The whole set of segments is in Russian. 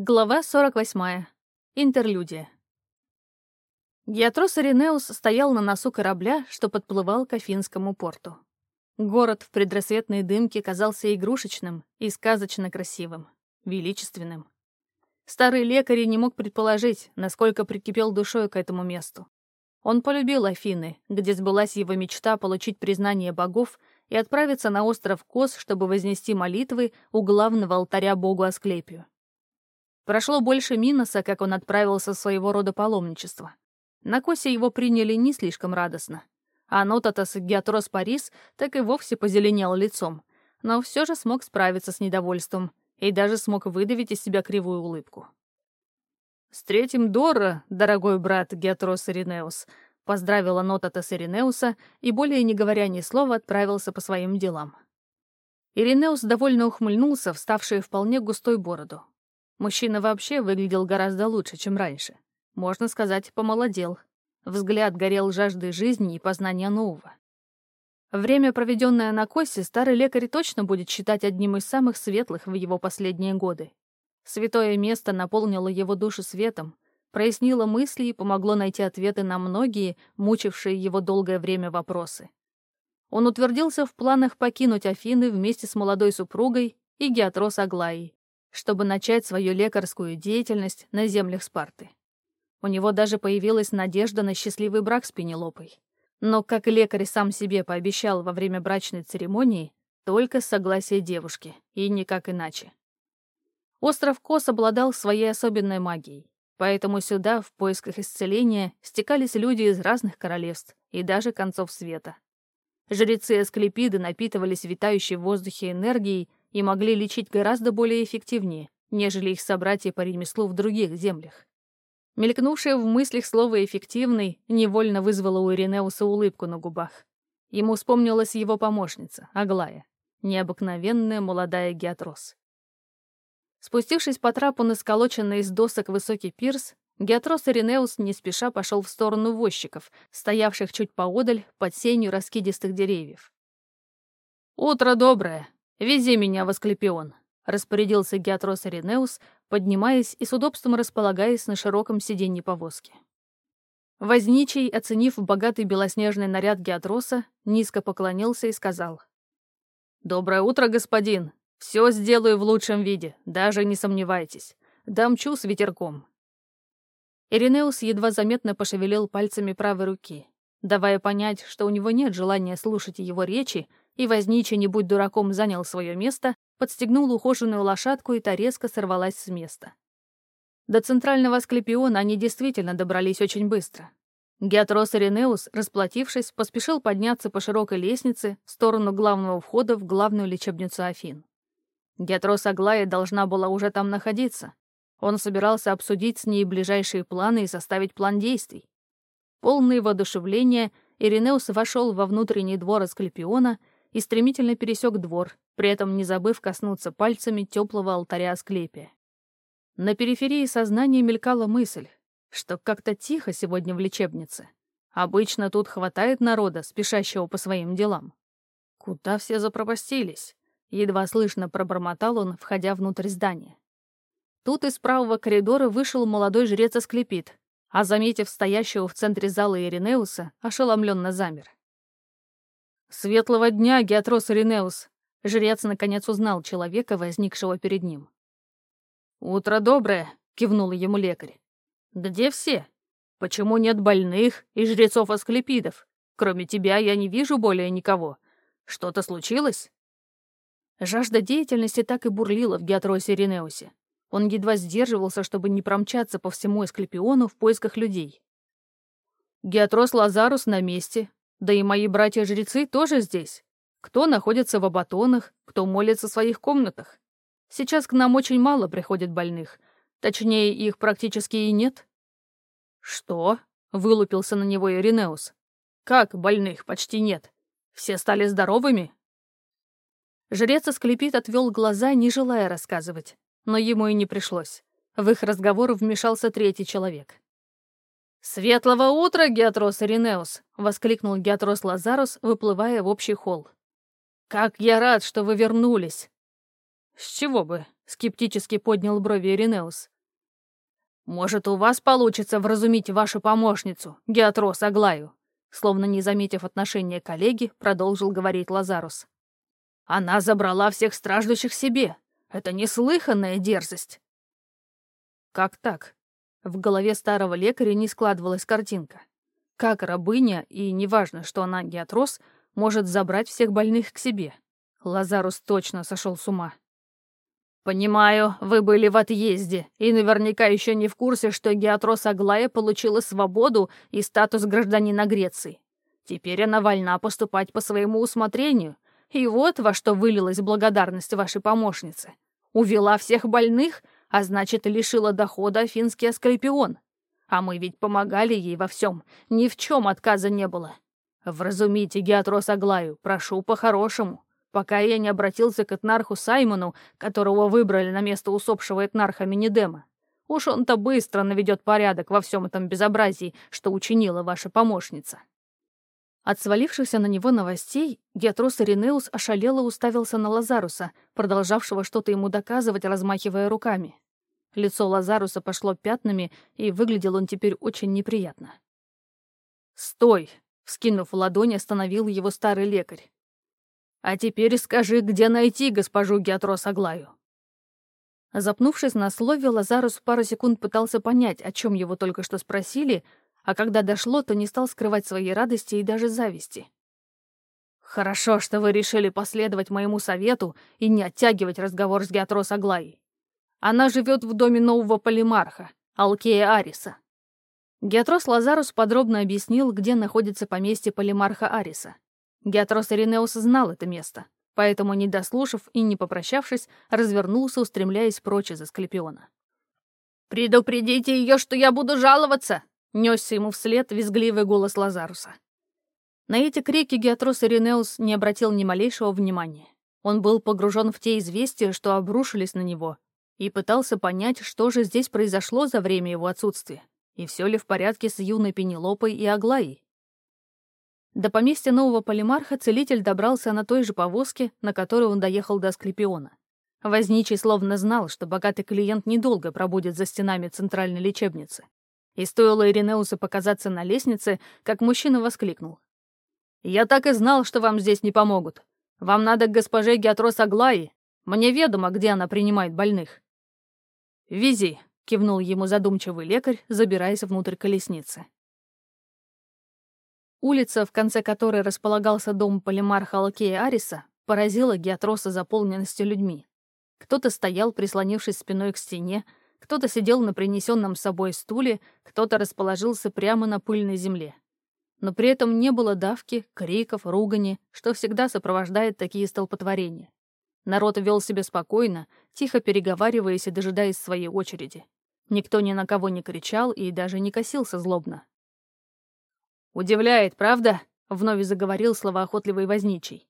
Глава 48. Интерлюдия. Геатрос Иринеус стоял на носу корабля, что подплывал к Афинскому порту. Город в предрассветной дымке казался игрушечным и сказочно красивым, величественным. Старый лекарь не мог предположить, насколько прикипел душой к этому месту. Он полюбил Афины, где сбылась его мечта получить признание богов и отправиться на остров Кос, чтобы вознести молитвы у главного алтаря богу Асклепию. Прошло больше Миноса, как он отправился в своего рода паломничество. На Косе его приняли не слишком радостно. А Нотатас Геатрос Парис так и вовсе позеленел лицом, но все же смог справиться с недовольством и даже смог выдавить из себя кривую улыбку. «С третьим Дора, дорогой брат Геатрос Иринеус», поздравила Нотатас Иринеуса и, более не говоря ни слова, отправился по своим делам. Иринеус довольно ухмыльнулся, вставший вполне густой бороду. Мужчина вообще выглядел гораздо лучше, чем раньше. Можно сказать, помолодел. Взгляд горел жаждой жизни и познания нового. Время, проведенное на Косе, старый лекарь точно будет считать одним из самых светлых в его последние годы. Святое место наполнило его душу светом, прояснило мысли и помогло найти ответы на многие, мучившие его долгое время вопросы. Он утвердился в планах покинуть Афины вместе с молодой супругой и Геатрос Аглаей, чтобы начать свою лекарскую деятельность на землях Спарты. У него даже появилась надежда на счастливый брак с Пенелопой. Но, как лекарь сам себе пообещал во время брачной церемонии, только с согласия девушки, и никак иначе. Остров Кос обладал своей особенной магией, поэтому сюда, в поисках исцеления, стекались люди из разных королевств и даже концов света. Жрецы Асклепиды напитывались витающей в воздухе энергией и могли лечить гораздо более эффективнее, нежели их собратья по ремеслу в других землях. Мелькнувшее в мыслях слово «эффективный» невольно вызвало у Иринеуса улыбку на губах. Ему вспомнилась его помощница, Аглая, необыкновенная молодая Геатрос. Спустившись по трапу на сколоченный из досок высокий пирс, Геатрос Иринеус не спеша пошел в сторону возчиков, стоявших чуть поодаль под сенью раскидистых деревьев. «Утро доброе!» «Вези меня в Асклепион», — распорядился Геатрос Аринеус, поднимаясь и с удобством располагаясь на широком сиденье повозки. Возничий, оценив богатый белоснежный наряд Геатроса, низко поклонился и сказал. «Доброе утро, господин. Все сделаю в лучшем виде, даже не сомневайтесь. Дамчу с ветерком». Иринеус едва заметно пошевелил пальцами правой руки, давая понять, что у него нет желания слушать его речи и возничий, не будь дураком, занял свое место, подстегнул ухоженную лошадку, и та резко сорвалась с места. До центрального Асклепиона они действительно добрались очень быстро. Геатрос Иринеус, расплатившись, поспешил подняться по широкой лестнице в сторону главного входа в главную лечебницу Афин. Геатрос Аглая должна была уже там находиться. Он собирался обсудить с ней ближайшие планы и составить план действий. Полный воодушевления, Иринеус вошел во внутренний двор Асклепиона и стремительно пересек двор, при этом не забыв коснуться пальцами теплого алтаря Асклепия. На периферии сознания мелькала мысль, что как-то тихо сегодня в лечебнице. Обычно тут хватает народа, спешащего по своим делам. Куда все запропастились? Едва слышно пробормотал он, входя внутрь здания. Тут из правого коридора вышел молодой жрец Асклепит, а, заметив стоящего в центре зала Иринеуса, ошеломленно замер. «Светлого дня, Геатрос Иринеус!» Жрец наконец узнал человека, возникшего перед ним. «Утро доброе!» — кивнул ему лекарь. «Где все? Почему нет больных и жрецов-асклепидов? Кроме тебя я не вижу более никого. Что-то случилось?» Жажда деятельности так и бурлила в Геатросе Иринеусе. Он едва сдерживался, чтобы не промчаться по всему Эсклепиону в поисках людей. Геатрос Лазарус на месте, да и мои братья-жрецы тоже здесь. Кто находится в абатонах, кто молится в своих комнатах. Сейчас к нам очень мало приходит больных. Точнее, их практически и нет. Что? Вылупился на него Иринеус. Как больных почти нет? Все стали здоровыми? Жрец Асклепит отвел глаза, не желая рассказывать. Но ему и не пришлось. В их разговор вмешался третий человек. «Светлого утра, Геатрос Иринеус!» — воскликнул Геатрос Лазарус, выплывая в общий холл. «Как я рад, что вы вернулись!» «С чего бы?» — скептически поднял брови Иринеус. «Может, у вас получится вразумить вашу помощницу, Геатрос Аглаю?» Словно не заметив отношения коллеги, продолжил говорить Лазарус. «Она забрала всех страждущих себе. Это неслыханная дерзость». «Как так?» В голове старого лекаря не складывалась картинка. Как рабыня, и неважно, что она геатрос, может забрать всех больных к себе? Лазарус точно сошел с ума. «Понимаю, вы были в отъезде и наверняка еще не в курсе, что Геатрос Аглая получила свободу и статус гражданина Греции. Теперь она вольна поступать по своему усмотрению. И вот во что вылилась благодарность вашей помощницы. Увела всех больных, а значит, лишила дохода афинский Аскальпион. А мы ведь помогали ей во всем, ни в чем отказа не было. Вразумите Геатрос Аглаю, прошу по-хорошему, пока я не обратился к этнарху Саймону, которого выбрали на место усопшего этнарха Минидема. Уж он-то быстро наведет порядок во всем этом безобразии, что учинила ваша помощница. От свалившихся на него новостей Геатрос Иринеус ошалело уставился на Лазаруса, продолжавшего что-то ему доказывать, размахивая руками. Лицо Лазаруса пошло пятнами, и выглядел он теперь очень неприятно. «Стой!» — вскинув ладонь, остановил его старый лекарь. «А теперь скажи, где найти госпожу Геатрос Аглаю?» Запнувшись на слове, Лазарус пару секунд пытался понять, о чем его только что спросили, а когда дошло, то не стал скрывать своей радости и даже зависти. «Хорошо, что вы решили последовать моему совету и не оттягивать разговор с Геатрос Аглаей. Она живет в доме нового полимарха, Алкея Ариса. Геатрос Лазарус подробно объяснил, где находится поместье полимарха Ариса. Геатрос Иринеус знал это место, поэтому, не дослушав и не попрощавшись, развернулся, устремляясь прочь из Асклепиона. «Предупредите ее, что я буду жаловаться!» — несся ему вслед визгливый голос Лазаруса. На эти крики Геатрос Иринеус не обратил ни малейшего внимания. Он был погружен в те известия, что обрушились на него, и пытался понять, что же здесь произошло за время его отсутствия, и все ли в порядке с юной Пенелопой и Аглаей. До поместья нового полимарха целитель добрался на той же повозке, на которой он доехал до Асклепиона. Возничий словно знал, что богатый клиент недолго пробудет за стенами центральной лечебницы. И стоило Иринеусу показаться на лестнице, как мужчина воскликнул. «Я так и знал, что вам здесь не помогут. Вам надо к госпоже Геатрос Аглаи. Мне ведомо, где она принимает больных». «Вези», — кивнул ему задумчивый лекарь, забираясь внутрь колесницы. Улица, в конце которой располагался дом полимарха Алкея Ариса, поразила Геатроса заполненностью людьми. Кто-то стоял, прислонившись спиной к стене, кто-то сидел на принесенном с собой стуле, кто-то расположился прямо на пыльной земле. Но при этом не было давки, криков, ругани, что всегда сопровождает такие столпотворения. Народ вел себя спокойно, тихо переговариваясь и дожидаясь своей очереди. Никто ни на кого не кричал и даже не косился злобно. «Удивляет, правда?» — вновь заговорил словоохотливый возничий.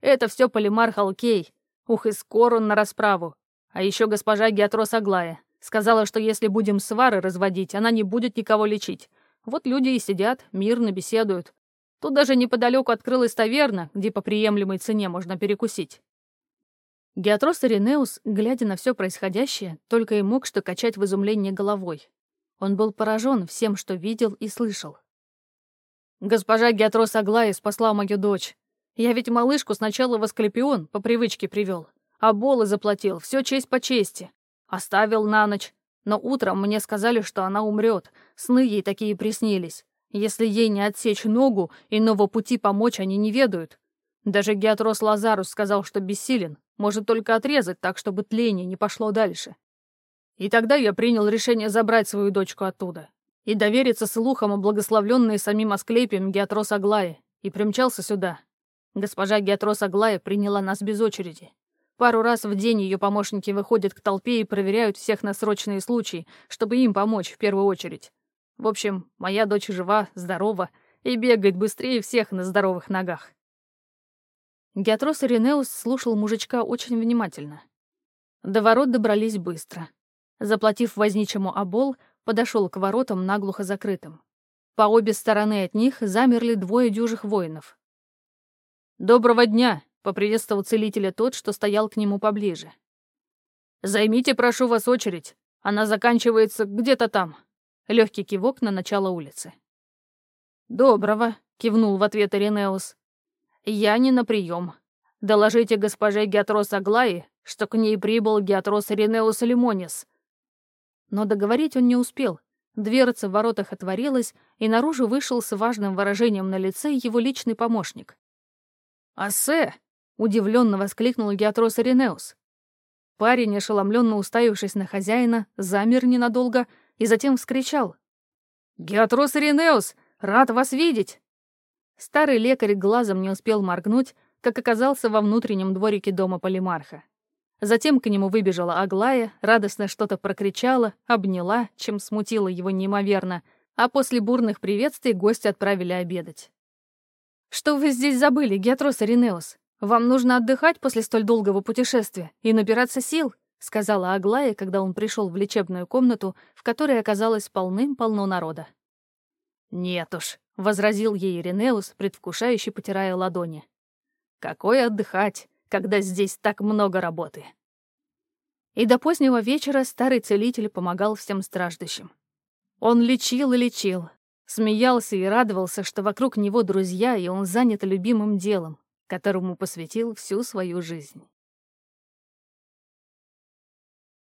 «Это все полимар Халкей. Ух, и скоро он на расправу. А еще госпожа Геатрос Аглая. Сказала, что если будем свары разводить, она не будет никого лечить. Вот люди и сидят, мирно беседуют. Тут даже неподалеку открылась таверна, где по приемлемой цене можно перекусить. Геатрос Иринеус, глядя на все происходящее, только и мог что качать в изумлении головой. Он был поражен всем, что видел и слышал. «Госпожа Геатрос Аглая спасла мою дочь. Я ведь малышку сначала в Асклепион по привычке привел, а болы заплатил, все честь по чести. Оставил на ночь, но утром мне сказали, что она умрет. Сны ей такие приснились. Если ей не отсечь ногу, иного пути помочь они не ведают. Даже Геатрос Лазарус сказал, что бессилен, может только отрезать так, чтобы тление не пошло дальше. И тогда я принял решение забрать свою дочку оттуда и довериться слухам о благословленной самим Асклепием Геатрос Аглае, и примчался сюда. Госпожа Геатрос Аглая приняла нас без очереди. Пару раз в день ее помощники выходят к толпе и проверяют всех на срочные случаи, чтобы им помочь в первую очередь. В общем, моя дочь жива, здорова и бегает быстрее всех на здоровых ногах. Геатрос Иринеус слушал мужичка очень внимательно. До ворот добрались быстро. Заплатив возничему обол, подошел к воротам, наглухо закрытым. По обе стороны от них замерли двое дюжих воинов. «Доброго дня!» — поприветствовал целителя тот, что стоял к нему поближе. «Займите, прошу вас, очередь. Она заканчивается где-то там». Легкий кивок на начало улицы. «Доброго», — кивнул в ответ Иринеус. «Я не на прием. Доложите госпоже Геатрос Аглаи, что к ней прибыл Геатрос Иринеус Лимонис». Но договорить он не успел. Дверца в воротах отворилась, и наружу вышел с важным выражением на лице его личный помощник. «Ассе!» — удивленно воскликнул Геатрос Иринеус. Парень, ошеломленно уставившись на хозяина, замер ненадолго и затем вскричал. «Геатрос Иринеус! Рад вас видеть!» Старый лекарь глазом не успел моргнуть, как оказался во внутреннем дворике дома Полимарха. Затем к нему выбежала Аглая, радостно что-то прокричала, обняла, чем смутила его неимоверно, а после бурных приветствий гости отправили обедать. «Что вы здесь забыли, Геатрос Иринеус? Вам нужно отдыхать после столь долгого путешествия и набираться сил», сказала Аглая, когда он пришел в лечебную комнату, в которой оказалось полным-полно народа. «Нет уж», — возразил ей Иринеус, предвкушающе потирая ладони. «Какой отдыхать? когда здесь так много работы. И до позднего вечера старый целитель помогал всем страждущим. Он лечил и лечил, смеялся и радовался, что вокруг него друзья, и он занят любимым делом, которому посвятил всю свою жизнь.